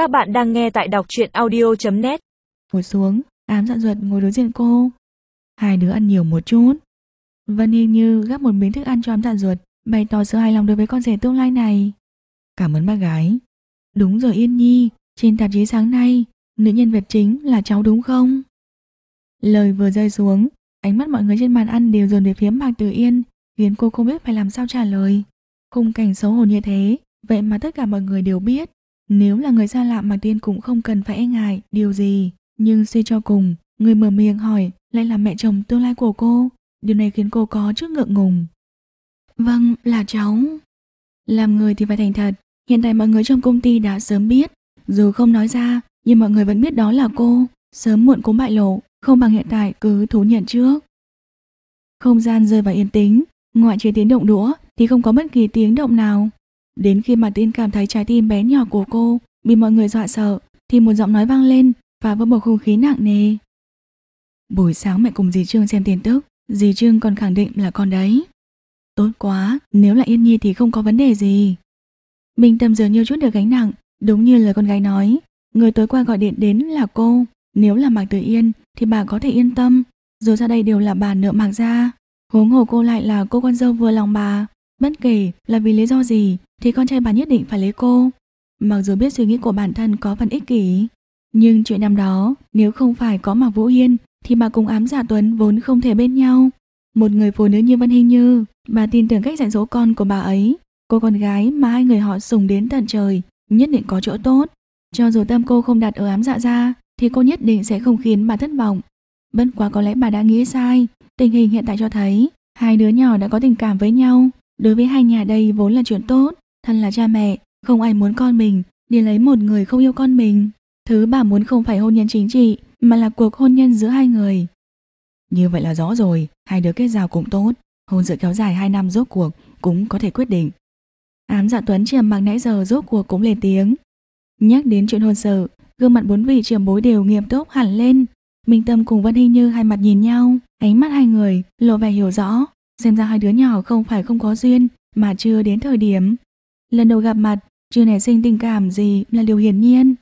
Các bạn đang nghe tại đọc truyện audio.net Ngồi xuống, ám dặn ruột ngồi đối diện cô. Hai đứa ăn nhiều một chút. Vân Hình Như gắp một miếng thức ăn cho ám dặn ruột, bày tỏ sự hài lòng đối với con rể tương lai này. Cảm ơn bác gái. Đúng rồi Yên Nhi, trên tạp chí sáng nay, nữ nhân vật chính là cháu đúng không? Lời vừa rơi xuống, ánh mắt mọi người trên bàn ăn đều dồn về phía Mạc Tử Yên, khiến cô không biết phải làm sao trả lời. Khung cảnh xấu hổ như thế, vậy mà tất cả mọi người đều biết. Nếu là người xa lạ Mạc Tử Yên cũng không cần phải e ngại điều gì. Nhưng suy cho cùng, người mở miệng hỏi lại là mẹ chồng tương lai của cô. Điều này khiến cô có chút ngượng ngùng. Vâng, là cháu. Làm người thì phải thành thật. Hiện tại mọi người trong công ty đã sớm biết. Dù không nói ra, nhưng mọi người vẫn biết đó là cô. Sớm muộn cũng bại lộ, không bằng hiện tại cứ thú nhận trước. Không gian rơi vào yên tĩnh, ngoại trừ tiếng động đũa thì không có bất kỳ tiếng động nào. Đến khi mà Tiên cảm thấy trái tim bé nhỏ của cô bị mọi người dọa sợ, thì một giọng nói vang lên và vỡ bầu không khí nặng nề. Buổi sáng mẹ cùng dì Trương xem tin tức, dì Trương còn khẳng định là con đấy. Tốt quá, nếu là Yên Nhi thì không có vấn đề gì. Minh Tâm dường như chút được gánh nặng, đúng như lời con gái nói. Người tối qua gọi điện đến là cô, nếu là Mạc Tử Yên thì bà có thể yên tâm, dù ra đây đều là bà nợ Mạc ra. Huống hồ cô lại là cô con dâu vừa lòng bà, bất kể là vì lý do gì thì con trai bà nhất định phải lấy cô. Mặc dù biết suy nghĩ của bản thân có phần ích kỷ, nhưng chuyện năm đó nếu không phải có Mạc Vũ Hiên thì bà cùng ám giả Tuấn vốn không thể bên nhau. Một người phụ nữ như Vân Hình Như, bà tin tưởng cách dạy dỗ con của bà ấy. Cô con gái mà hai người họ sùng đến tận trời, nhất định có chỗ tốt. Cho dù tâm cô không đặt ở ám dạ ra, thì cô nhất định sẽ không khiến bà thất vọng. Bất quá có lẽ bà đã nghĩ sai, tình hình hiện tại cho thấy hai đứa nhỏ đã có tình cảm với nhau. Đối với hai nhà đây vốn là chuyện tốt, thân là cha mẹ, không ai muốn con mình đi lấy một người không yêu con mình. Thứ bà muốn không phải hôn nhân chính trị, mà là cuộc hôn nhân giữa hai người. Như vậy là rõ rồi, hai đứa kết giao cũng tốt, hôn sự kéo dài hai năm rốt cuộc cũng có thể quyết định. Ám dạ Tuấn trầm mặc nãy giờ rốt cuộc cũng lên tiếng. Nhắc đến chuyện hôn sự, gương mặt bốn vị trưởng bối đều nghiêm túc hẳn lên. Minh Tâm cùng Vân Hình Như hai mặt nhìn nhau, ánh mắt hai người lộ vẻ hiểu rõ, xem ra hai đứa nhỏ không phải không có duyên, mà chưa đến thời điểm. Lần đầu gặp mặt, chưa nảy sinh tình cảm gì là điều hiển nhiên.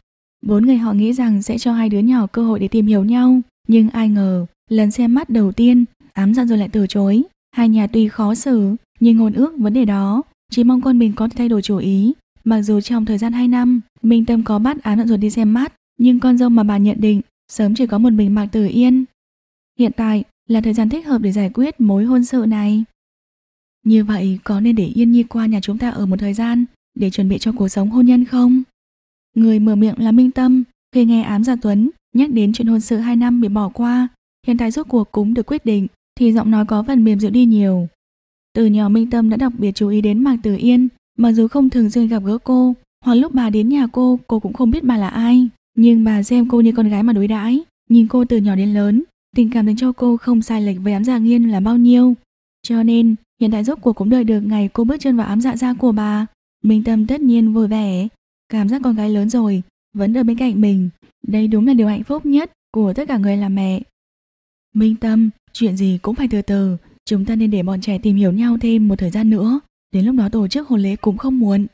Bốn người họ nghĩ rằng sẽ cho hai đứa nhỏ cơ hội để tìm hiểu nhau, nhưng ai ngờ, lần xem mắt đầu tiên, ám dặn rồi lại từ chối. Hai nhà tuy khó xử, nhưng ngôn ước vấn đề đó, chỉ mong con mình có thể thay đổi chủ ý. Mặc dù trong thời gian 2 năm, Minh Tâm có bắt ám dặn rồi đi xem mắt, nhưng con dâu mà bà nhận định sớm chỉ có một mình Mạc Tử Yên. Hiện tại là thời gian thích hợp để giải quyết mối hôn sự này. Như vậy có nên để Yên Nhi qua nhà chúng ta ở một thời gian để chuẩn bị cho cuộc sống hôn nhân không? Người mở miệng là Minh Tâm, khi nghe ám giả Tuấn nhắc đến chuyện hôn sự 2 năm bị bỏ qua, hiện tại rốt cuộc cũng được quyết định, thì giọng nói có phần mềm dịu đi nhiều. Từ nhỏ Minh Tâm đã đặc biệt chú ý đến Mạc Tử Yên, mặc dù không thường xuyên gặp gỡ cô, hoặc lúc bà đến nhà cô, cô cũng không biết bà là ai, nhưng bà xem cô như con gái mà đối đãi, nhìn cô từ nhỏ đến lớn, tình cảm dành cho cô không sai lệch với ám dạ nghiên là bao nhiêu. Cho nên, hiện tại rốt cuộc cũng đợi được ngày cô bước chân vào ám dạ gia của bà. Minh Tâm tất nhiên vui vẻ, cảm giác con gái lớn rồi, vẫn ở bên cạnh mình. Đây đúng là điều hạnh phúc nhất của tất cả người làm mẹ. Minh Tâm, chuyện gì cũng phải từ từ, chúng ta nên để bọn trẻ tìm hiểu nhau thêm một thời gian nữa. Đến lúc đó tổ chức hôn lễ cũng không muộn.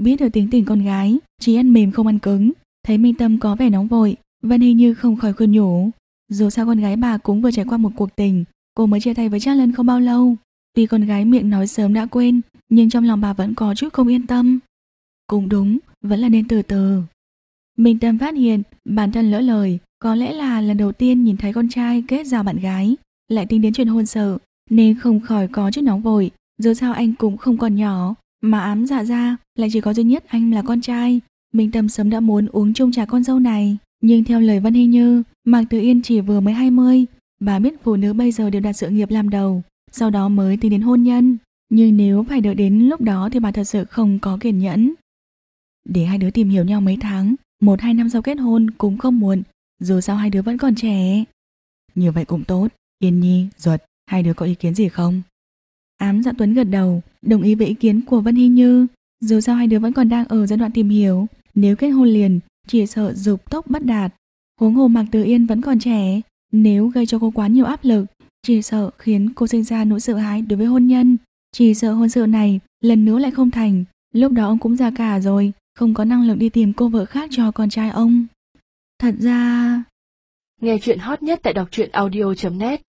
Biết được tính tình con gái, chỉ ăn mềm không ăn cứng, thấy Minh Tâm có vẻ nóng vội, Vân hình như không khỏi khuyên nhủ. Dù sao con gái bà cũng vừa trải qua một cuộc tình, cô mới chia tay với cha lần không bao lâu. Tuy con gái miệng nói sớm đã quên, nhưng trong lòng bà vẫn có chút không yên tâm. Cũng đúng, vẫn là nên từ từ. Minh Tâm phát hiện bản thân lỡ lời, có lẽ là lần đầu tiên nhìn thấy con trai kết giao bạn gái, lại tính đến chuyện hôn sự, nên không khỏi có chút nóng vội. Dù sao anh cũng không còn nhỏ, mà ám dạ ra lại chỉ có duy nhất anh là con trai. Minh Tâm sớm đã muốn uống chung trà con dâu này, nhưng theo lời Văn Hình Như, Mạc Tử Yên chỉ vừa mới 20, bà biết phụ nữ bây giờ đều đặt sự nghiệp làm đầu, sau đó mới tính đến hôn nhân. Nhưng nếu phải đợi đến lúc đó thì bà thật sự không có kiên nhẫn. Để hai đứa tìm hiểu nhau mấy tháng, một hai năm sau kết hôn cũng không muộn, dù sao hai đứa vẫn còn trẻ. Như vậy cũng tốt, Yên Nhi, Duật, hai đứa có ý kiến gì không? Ám dạ Tuấn gật đầu, đồng ý với ý kiến của Vân Hy Như. Dù sao hai đứa vẫn còn đang ở giai đoạn tìm hiểu, nếu kết hôn liền, chỉ sợ dục tốc bất đạt. Huống hồ Mạc Từ Yên vẫn còn trẻ, nếu gây cho cô quá nhiều áp lực, chỉ sợ khiến cô sinh ra nỗi sợ hãi đối với hôn nhân. Chỉ sợ hôn sự này lần nữa lại không thành, lúc đó ông cũng già cả rồi, không có năng lực đi tìm cô vợ khác cho con trai ông. Thật ra... Nghe chuyện hot nhất tại đọc truyện audio.net